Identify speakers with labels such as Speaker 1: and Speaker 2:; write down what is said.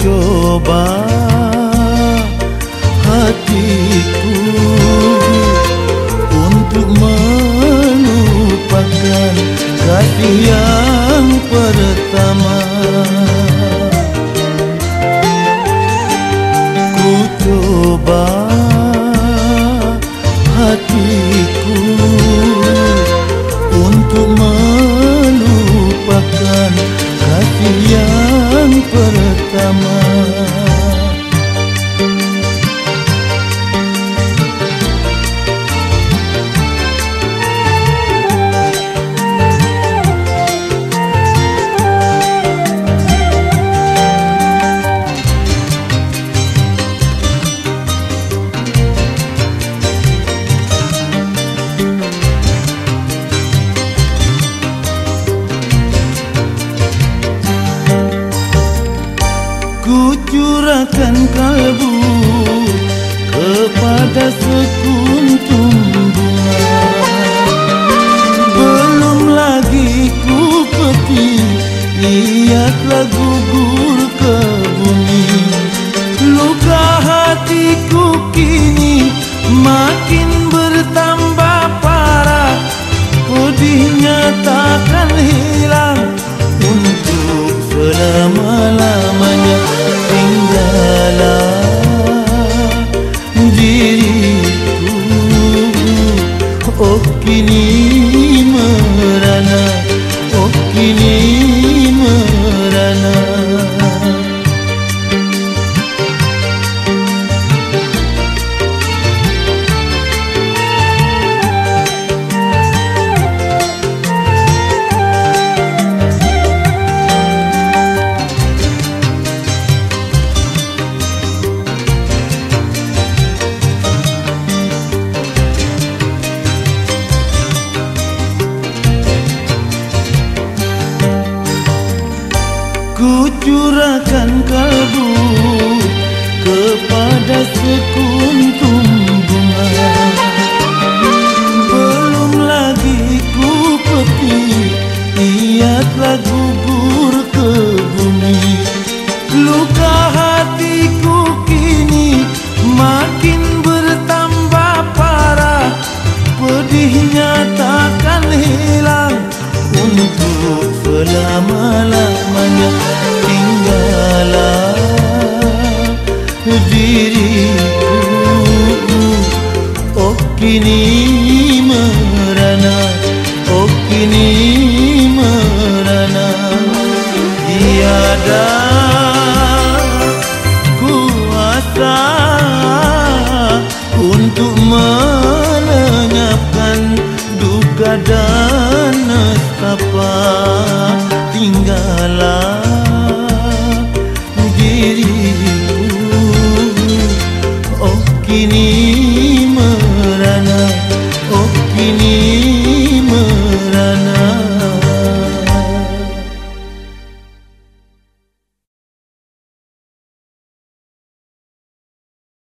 Speaker 1: coba hatiku untuk melupakan kasih yang pertama. Ku coba curahkan kalbu Oh Curahkan kalbu kepada sekuntum bunga. Belum lagi ku peti ia telah kini merana Oh kini merana. Tiada kuasa Untuk melenyapkan duka dan nestapa Tinggallah diriku Oh kini